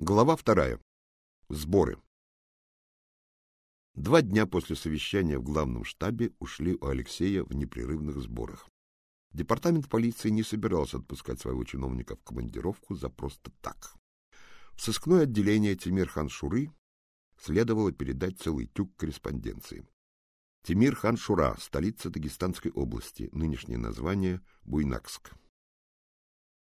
Глава вторая. Сборы. Два дня после совещания в главном штабе ушли у Алексея в непрерывных сборах. Департамент полиции не собирался отпускать своего чиновника в командировку за просто так. В сыскное отделение Тимир-хан Шуры следовало передать целый тюк корреспонденции. Тимир-хан Шура, столица Дагестанской области, нынешнее название Буйнакск.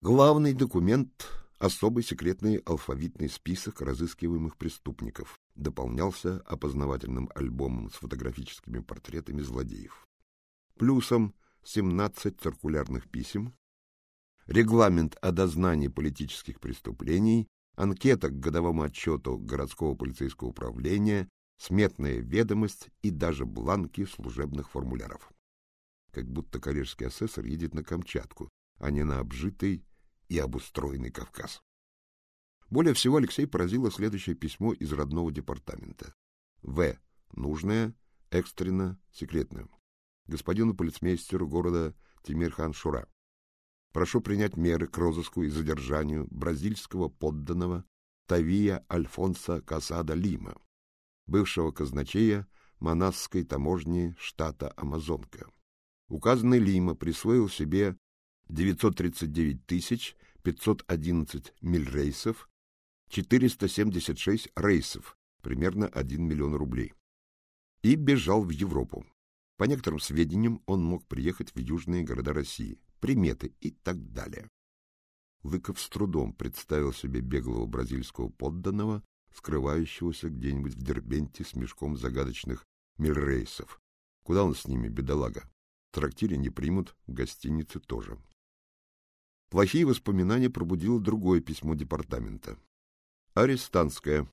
Главный документ особый секретный алфавитный список разыскиваемых преступников дополнялся опознавательным альбомом с фотографическими портретами злодеев. Плюсом 17 циркулярных писем, регламент о дознании политических преступлений, анкета к годовому отчету городского полицейского управления, сметная ведомость и даже бланки служебных формуляров. Как будто коллежский асессор едет на Камчатку, а не на обжитый и обустроенный Кавказ. Более всего Алексей поразило следующее письмо из родного департамента. В. Нужное, экстренно, секретное. Господину полицмейстеру города Тимирхан Шура. Прошу принять меры к розыску и задержанию бразильского подданного Тавия Альфонса Касада Лима, бывшего казначея Манасской таможни штата Амазонка. Указанный Лима присвоил себе 939 тысяч 511 миль рейсов, 476 рейсов, примерно 1 миллион рублей. И бежал в Европу. По некоторым сведениям, он мог приехать в южные города России, приметы и так далее. Лыков с трудом представил себе беглого бразильского подданного, скрывающегося где-нибудь в Дербенте с мешком загадочных мильрейсов. Куда он с ними, бедолага? В трактире не примут, в гостинице тоже. Плохие воспоминания пробудило другое письмо департамента. Арестантское.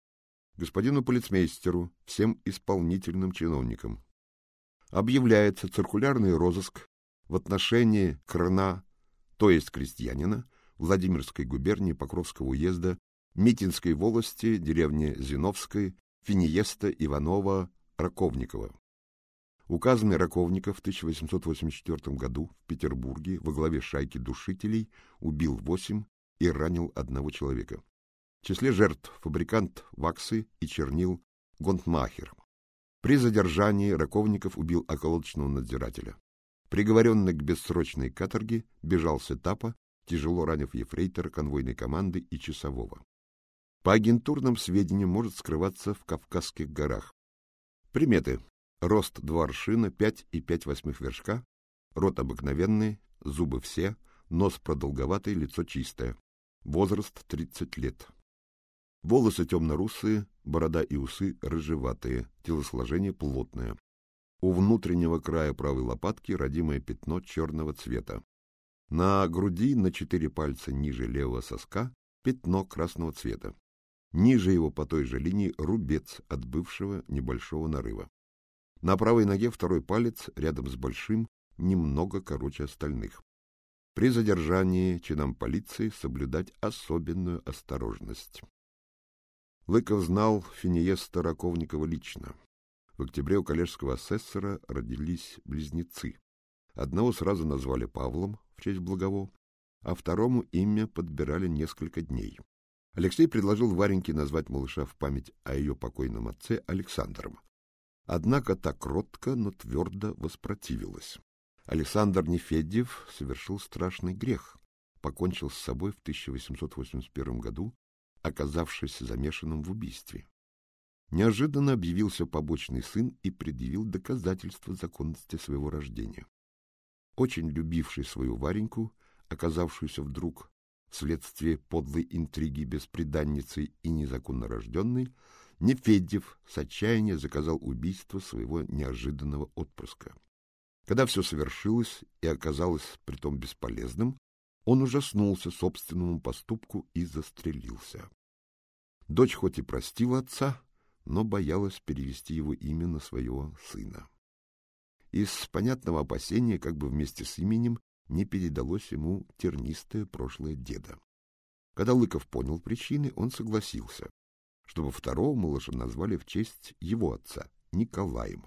Господину полицмейстеру, всем исполнительным чиновникам. Объявляется циркулярный розыск в отношении Крна, то есть крестьянина, Владимирской губернии Покровского уезда, Митинской волости, деревни Зиновской, Финиеста, Иванова, Раковникова. Указанный Раковников в 1884 году в Петербурге во главе шайки душителей убил восемь и ранил одного человека. В числе жертв фабрикант ваксы и чернил Гонтмахер. При задержании Раковников убил околоточного надзирателя. Приговоренный к бессрочной каторге, бежал с этапа, тяжело ранив ефрейтора конвойной команды и часового. По агентурным сведениям может скрываться в Кавказских горах. Приметы. Рост два аршина, пять и пять восьмых вершка, рот обыкновенный, зубы все, нос продолговатый, лицо чистое. Возраст тридцать лет. Волосы темно-русые, борода и усы рыжеватые, телосложение плотное. У внутреннего края правой лопатки родимое пятно черного цвета. На груди на четыре пальца ниже левого соска пятно красного цвета. Ниже его по той же линии рубец от бывшего небольшого нарыва. На правой ноге второй палец рядом с большим, немного короче остальных. При задержании чинам полиции соблюдать особенную осторожность. Лыков знал Финиеста Раковникова лично. В октябре у коллежского асессора родились близнецы. Одного сразу назвали Павлом в честь Благово, а второму имя подбирали несколько дней. Алексей предложил Вареньке назвать малыша в память о ее покойном отце Александром. Однако так кротко, но твердо воспротивилась. Александр Нефедьев совершил страшный грех, покончил с собой в 1881 году, оказавшись замешанным в убийстве. Неожиданно объявился побочный сын и предъявил доказательства законности своего рождения. Очень любивший свою Вареньку, оказавшуюся вдруг вследствие подлой интриги бесприданницей и незаконно рожденной, Нефедьев с отчаяния заказал убийство своего неожиданного отпрыска. Когда все совершилось и оказалось притом бесполезным, он ужаснулся собственному поступку и застрелился. Дочь хоть и простила отца, но боялась перевести его имя на своего сына. Из понятного опасения, как бы вместе с именем, не передалось ему тернистое прошлое деда. Когда Лыков понял причины, он согласился чтобы второго малыша назвали в честь его отца, Николаем.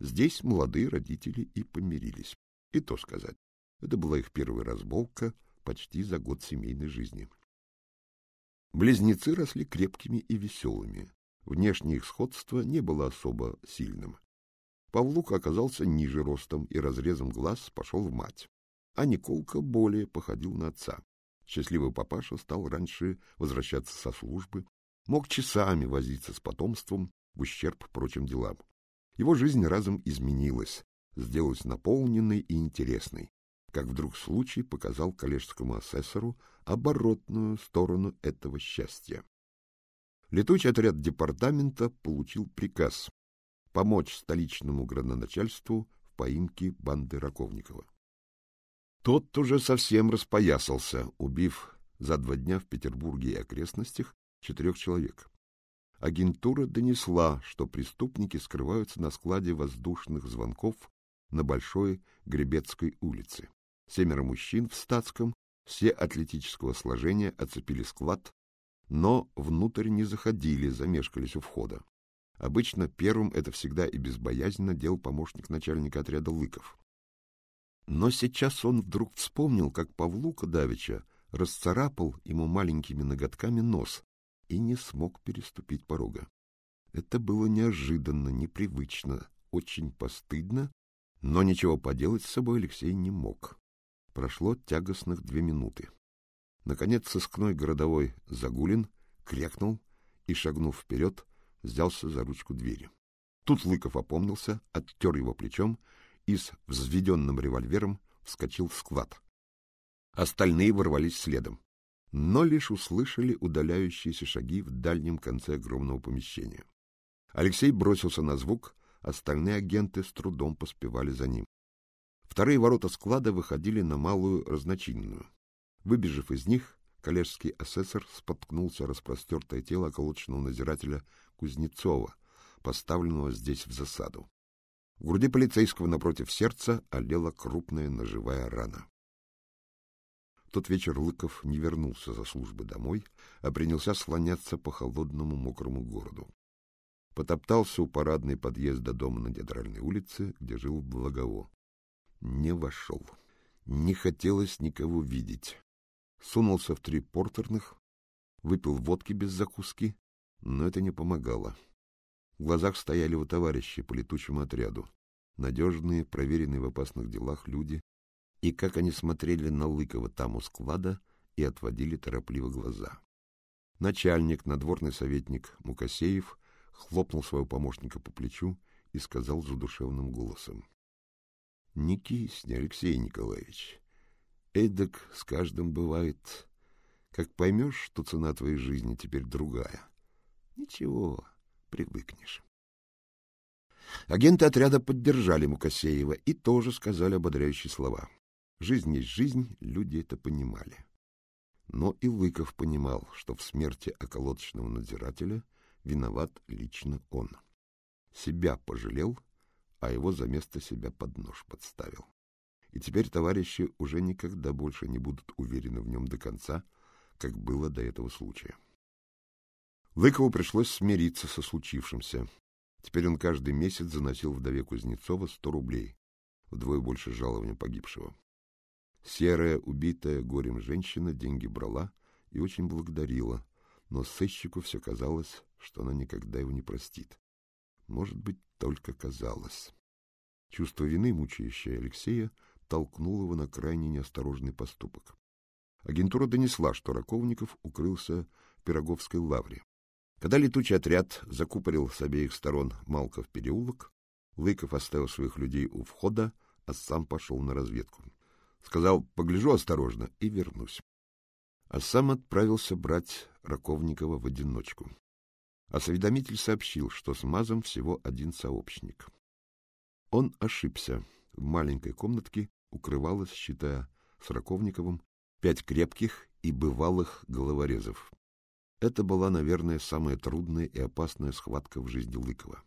Здесь молодые родители и помирились. И то сказать, это была их первая разболка почти за год семейной жизни. Близнецы росли крепкими и веселыми. Внешнее их сходство не было особо сильным. Павлука оказался ниже ростом и разрезом глаз пошел в мать, а Николка более походил на отца. Счастливый папаша стал раньше возвращаться со службы, мог часами возиться с потомством в ущерб прочим делам. Его жизнь разом изменилась, сделалась наполненной и интересной, как вдруг случай показал коллежскому асессору оборотную сторону этого счастья. Летучий отряд департамента получил приказ помочь столичному градоначальству в поимке банды Раковникова. Тот уже совсем распоясался, убив за два дня в Петербурге и окрестностях четырех человек. Агентура донесла, что преступники скрываются на складе воздушных звонков на Большой Гребецкой улице. Семеро мужчин в статском, все атлетического сложения, оцепили склад, но внутрь не заходили, замешкались у входа. Обычно первым это всегда и безбоязненно делал помощник начальника отряда Лыков. Но сейчас он вдруг вспомнил, как Павлука Давича расцарапал ему маленькими ноготками нос и не смог переступить порога. Это было неожиданно, непривычно, очень постыдно, но ничего поделать с собой Алексей не мог. Прошло тягостных две минуты. Наконец сыскной городовой Загулин крякнул и, шагнув вперед, взялся за ручку двери. Тут Лыков опомнился, оттер его плечом и с взведенным револьвером вскочил в склад. Остальные ворвались следом, но лишь услышали удаляющиеся шаги в дальнем конце огромного помещения. Алексей бросился на звук, остальные агенты с трудом поспевали за ним. Вторые ворота склада выходили на малую разночинную. Выбежав из них, коллежский асессор споткнулся распростертое тело околоточного надзирателя Кузнецова, поставленного здесь в засаду. В груди полицейского напротив сердца олела крупная ножевая рана. В тот вечер Лыков не вернулся за службы домой, а принялся слоняться по холодному мокрому городу. Потоптался у парадной подъезда дома на Театральной улице, где жил Благово. Не вошел. Не хотелось никого видеть. Сунулся в три портерных, выпил водки без закуски, но это не помогало. В глазах стояли его товарищи по летучему отряду, надежные, проверенные в опасных делах люди, и как они смотрели на Лыкова там у склада и отводили торопливо глаза. Начальник, надворный советник Мукасеев хлопнул своего помощника по плечу и сказал задушевным голосом. — Не кисни, Алексей Николаевич. Эдак с каждым бывает. Как поймешь, что цена твоей жизни теперь другая. Ничего, привыкнешь. Агенты отряда поддержали Мукасеева и тоже сказали ободряющие слова. Жизнь есть жизнь, люди это понимали. Но и Лыков понимал, что в смерти околоточного надзирателя виноват лично он. Себя пожалел, а его за место себя под нож подставил. И теперь товарищи уже никогда больше не будут уверены в нем до конца, как было до этого случая. Лыкову пришлось смириться со случившимся. Теперь он каждый месяц заносил вдове Кузнецова сто рублей, вдвое больше жалования погибшего. Серая, убитая горем женщина деньги брала и очень благодарила, но сыщику все казалось, что она никогда его не простит. Может быть, только казалось. Чувство вины, мучающее Алексея, толкнуло его на крайне неосторожный поступок. Агентура донесла, что Раковников укрылся в Пироговской лавре. Когда летучий отряд закупорил с обеих сторон Малков переулок, Лыков оставил своих людей у входа, а сам пошел на разведку. Сказал, погляжу осторожно и вернусь. А сам отправился брать Раковникова в одиночку. Осведомитель сообщил, что с Мазом всего один сообщник. Он ошибся. В маленькой комнатке укрывалось, считая с Раковниковым, пять крепких и бывалых головорезов. Это была, наверное, самая трудная и опасная схватка в жизни Лыкова.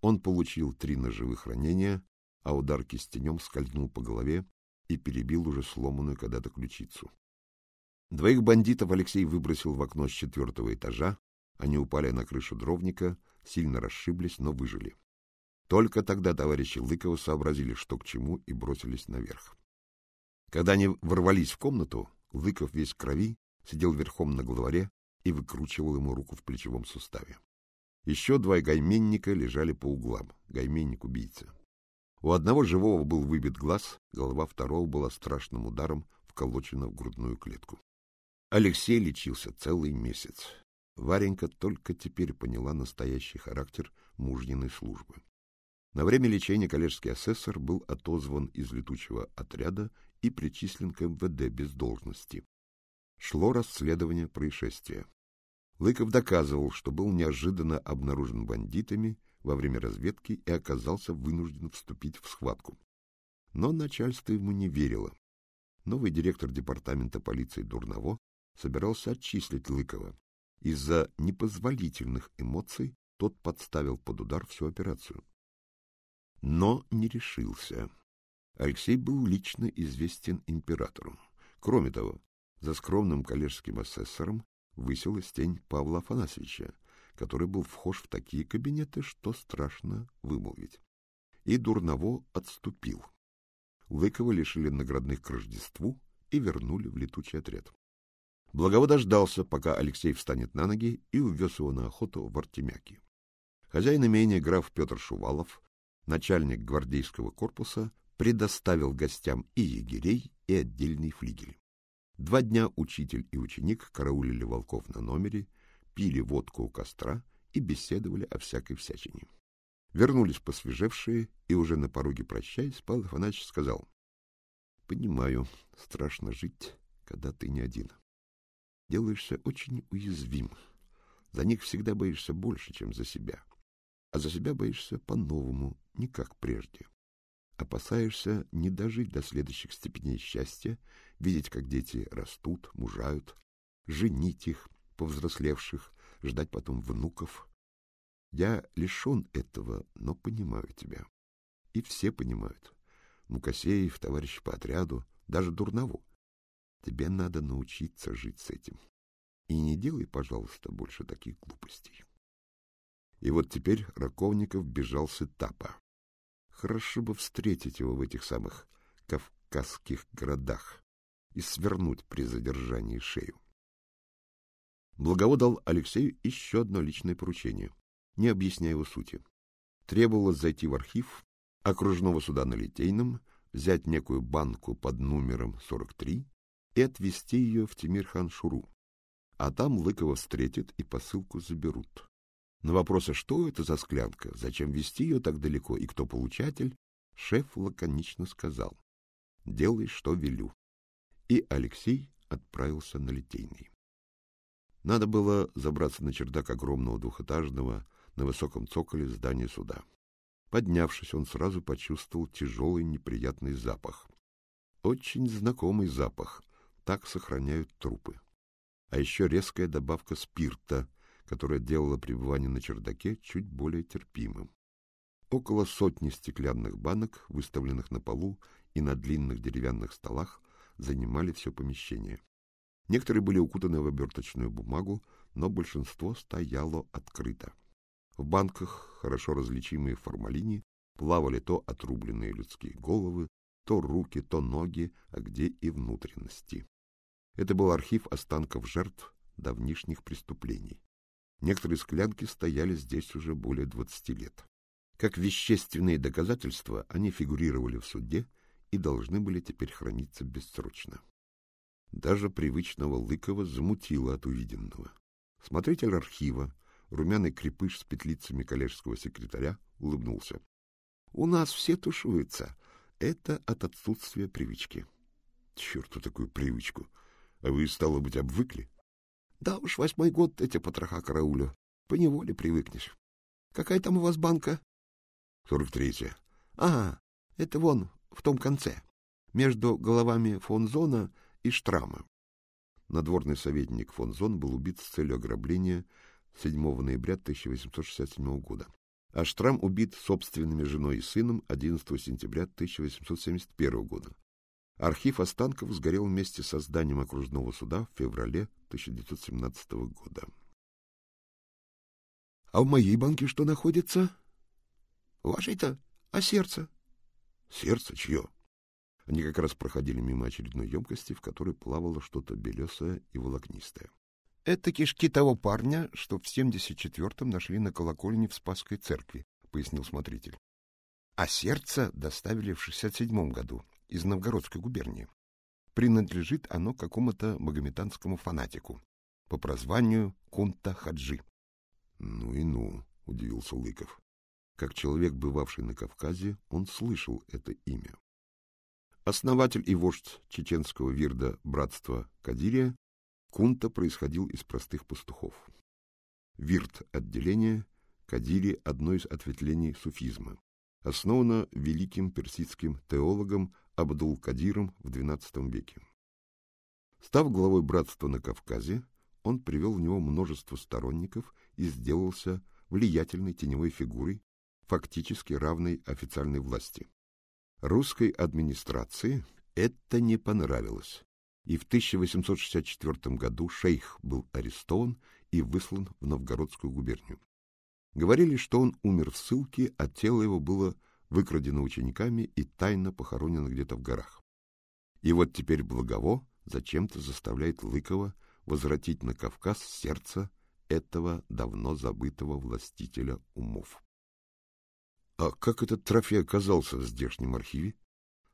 Он получил три ножевых ранения, а удар кистенем скользнул по голове и перебил уже сломанную когда-то ключицу. Двоих бандитов Алексей выбросил в окно с четвертого этажа, они упали на крышу дровника, сильно расшиблись, но выжили. Только тогда товарищи Лыкова сообразили, что к чему, и бросились наверх. Когда они ворвались в комнату, Лыков весь в крови сидел верхом на главаре и выкручивал ему руку в плечевом суставе. Еще два гайменника лежали по углам. Гайменник-убийца. У одного живого был выбит глаз, голова второго была страшным ударом вколочена в грудную клетку. Алексей лечился целый месяц. Варенька только теперь поняла настоящий характер мужниной службы. На время лечения коллежский асессор был отозван из летучего отряда и причислен к МВД без должности. Шло расследование происшествия. Лыков доказывал, что был неожиданно обнаружен бандитами во время разведки и оказался вынужден вступить в схватку. Но начальство ему не верило. Новый директор департамента полиции Дурново собирался отчислить Лыкова. Из-за непозволительных эмоций тот подставил под удар всю операцию. Но не решился. Алексей был лично известен императору. Кроме того, за скромным коллежским асессором высилась тень Павла Афанасьевича, который был вхож в такие кабинеты, что страшно вымолвить. И Дурново отступил. Лыкова лишили наградных к Рождеству и вернули в летучий отряд. Благово дождался, пока Алексей встанет на ноги, и увез его на охоту в Артемяки. Хозяин имения граф Петр Шувалов, начальник гвардейского корпуса, предоставил гостям и егерей, и отдельный флигель. Два дня учитель и ученик караулили волков на номере, пили водку у костра и беседовали о всякой всячине. Вернулись посвежевшие, и уже на пороге прощаясь, Павел Афанасьевич сказал, — Понимаю, страшно жить, когда ты не один делаешься очень уязвим. За них всегда боишься больше, чем за себя. А за себя боишься по-новому, не как прежде. Опасаешься не дожить до следующих степеней счастья, видеть, как дети растут, мужают, женить их, повзрослевших, ждать потом внуков. Я лишен этого, но понимаю тебя. И все понимают. Мукасеев, товарищ по отряду, даже Дурнову. Тебе надо научиться жить с этим. И не делай, пожалуйста, больше таких глупостей. И вот теперь Раковников бежал с этапа. Хорошо бы встретить его в этих самых кавказских городах и свернуть при задержании шею. Благово дал Алексею еще одно личное поручение, не объясняя его сути. Требовалось зайти в архив окружного суда на Литейном, взять некую банку под номером 43 и отвезти ее в Тимир-хан-Шуру. А там Лыкова встретят и посылку заберут. На вопросы, что это за склянка, зачем везти ее так далеко и кто получатель, шеф лаконично сказал «Делай, что велю». И Алексей отправился на Литейный. Надо было забраться на чердак огромного двухэтажного на высоком цоколе здания суда. Поднявшись, он сразу почувствовал тяжелый неприятный запах. Очень знакомый запах — так сохраняют трупы. А еще резкая добавка спирта, которая делала пребывание на чердаке чуть более терпимым. Около сотни стеклянных банок, выставленных на полу и на длинных деревянных столах, занимали все помещение. Некоторые были укутаны в оберточную бумагу, но большинство стояло открыто. В банках, хорошо различимые в формалине, плавали то отрубленные людские головы, то руки, то ноги, а где и внутренности. Это был архив останков жертв давнишних преступлений. Некоторые склянки стояли здесь уже более двадцати лет. Как вещественные доказательства они фигурировали в суде и должны были теперь храниться бессрочно. Даже привычного Лыкова замутило от увиденного. Смотритель архива, румяный крепыш с петлицами коллежского секретаря, улыбнулся. — У нас все тушуются. Это от отсутствия привычки. — Черту такую привычку! А вы, стало быть, обвыкли? Да уж, восьмой год эти потроха караулю. Поневоле привыкнешь. Какая там у вас банка? Сорок третья. А, это вон, в том конце, между головами фон Зона и Штрама. Надворный советник фон Зон был убит с целью ограбления 7 ноября 1867 года, а Штрам убит собственными женой и сыном 11 сентября 1871 года. Архив останков сгорел вместе со зданием окружного суда в феврале 1917 года. — А в моей банке что находится? — Вашей-то? А сердце? — Сердце чье? Они как раз проходили мимо очередной емкости, в которой плавало что-то белесое и волокнистое. — Это кишки того парня, что в 74-м нашли на колокольне в Спасской церкви, — пояснил смотритель. А сердце доставили в 67-м году из Новгородской губернии. Принадлежит оно какому-то магометанскому фанатику по прозванию Кунта Хаджи. — Ну и ну, — удивился Лыков. Как человек, бывавший на Кавказе, он слышал это имя. Основатель и вождь чеченского вирда братства Кадирия Кунта происходил из простых пастухов. Вирт – отделение, Кадири – одно из ответвлений суфизма. Основано великим персидским теологом Абдул-Кадиром в XII веке. Став главой братства на Кавказе, он привел в него множество сторонников и сделался влиятельной теневой фигурой, фактически равной официальной власти. Русской администрации это не понравилось и в 1864 году шейх был арестован и выслан в Новгородскую губернию. Говорили, что он умер в ссылке, а тело его было выкрадено учениками и тайно похоронено где-то в горах. И вот теперь Благово зачем-то заставляет Лыкова возвратить на Кавказ сердце этого давно забытого властителя умов. А как этот трофей оказался в здешнем архиве?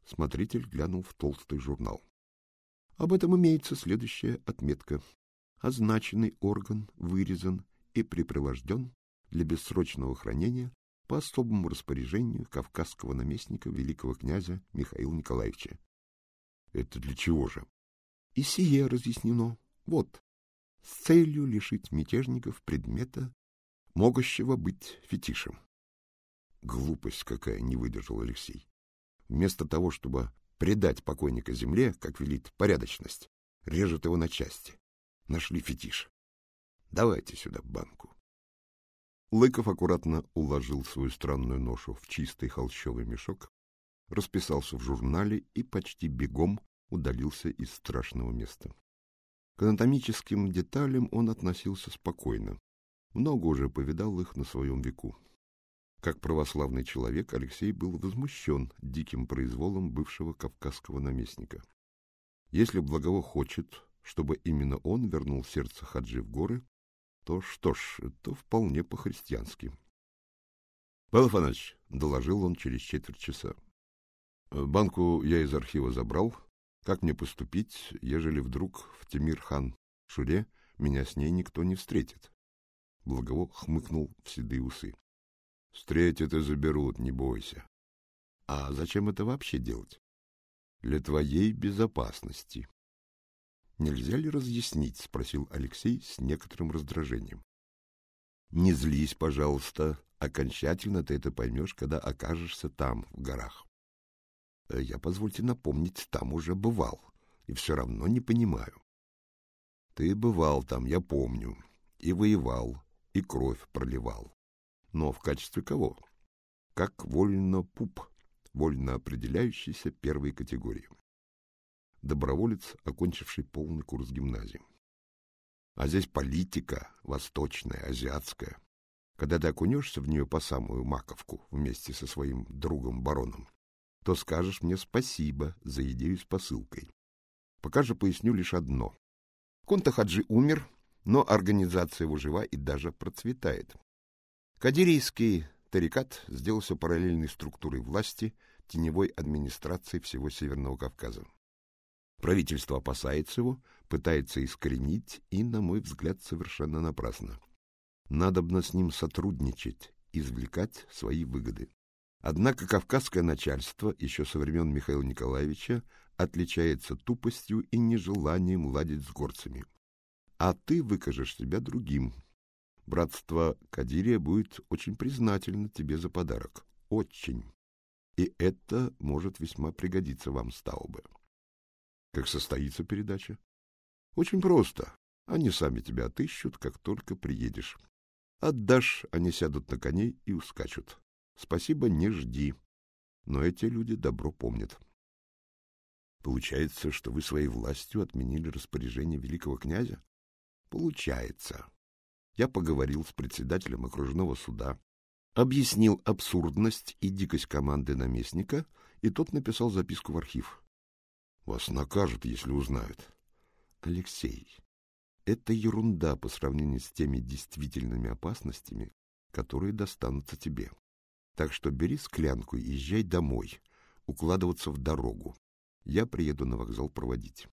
Смотритель глянул в толстый журнал. Об этом имеется следующая отметка. Означенный орган вырезан и припровожден для бессрочного хранения по особому распоряжению кавказского наместника великого князя Михаила Николаевича. Это для чего же? И сие разъяснено. Вот, с целью лишить мятежников предмета, могущего быть фетишем. Глупость какая, не выдержал Алексей. Вместо того, чтобы предать покойника земле, как велит порядочность, режет его на части. Нашли фетиш. Давайте сюда банку. Лыков аккуратно уложил свою странную ношу в чистый холщовый мешок, расписался в журнале и почти бегом удалился из страшного места. К анатомическим деталям он относился спокойно. Много уже повидал их на своем веку. Как православный человек, Алексей был возмущен диким произволом бывшего кавказского наместника. Если Благово хочет, чтобы именно он вернул сердце Хаджи в горы, то что ж, это вполне по-христиански. — Павел доложил он через четверть часа, — банку я из архива забрал. Как мне поступить, ежели вдруг в Темир-хан Шуре меня с ней никто не встретит? Благово хмыкнул в седые усы. Встретят и заберут, не бойся. А зачем это вообще делать? Для твоей безопасности. Нельзя ли разъяснить? спросил Алексей с некоторым раздражением. Не злись, пожалуйста. Окончательно ты это поймешь, когда окажешься там, в горах. Я, позвольте напомнить, там уже бывал, и все равно не понимаю. Ты бывал там, я помню, и воевал, и кровь проливал. Но в качестве кого? Как вольно-пуп, вольно определяющийся первой категории. Доброволец, окончивший полный курс гимназии. А здесь политика, восточная, азиатская. Когда ты окунешься в нее по самую маковку вместе со своим другом-бароном, то скажешь мне спасибо за идею с посылкой. Пока же поясню лишь одно. Конта Хаджи умер, но организация его жива и даже процветает. Кадирийский тарикат сделался параллельной структурой власти, теневой администрации всего Северного Кавказа. Правительство опасается его, пытается искоренить и, на мой взгляд, совершенно напрасно. Надобно с ним сотрудничать, извлекать свои выгоды. Однако кавказское начальство еще со времен Михаила Николаевича отличается тупостью и нежеланием ладить с горцами. А ты выкажешь себя другим, Братство Кадирия будет очень признательно тебе за подарок. Очень. И это может весьма пригодиться вам, Стаубе. Как состоится передача? Очень просто. Они сами тебя отыщут, как только приедешь. Отдашь, они сядут на коней и ускачут. Спасибо, не жди. Но эти люди добро помнят. Получается, что вы своей властью отменили распоряжение великого князя? Получается. Я поговорил с председателем окружного суда, объяснил абсурдность и дикость команды наместника, и тот написал записку в архив. Вас накажут, если узнают. Алексей, Это ерунда по сравнению с теми действительными опасностями, которые достанутся тебе. Так что бери склянку и езжай домой, укладываться в дорогу. Я приеду на вокзал проводить.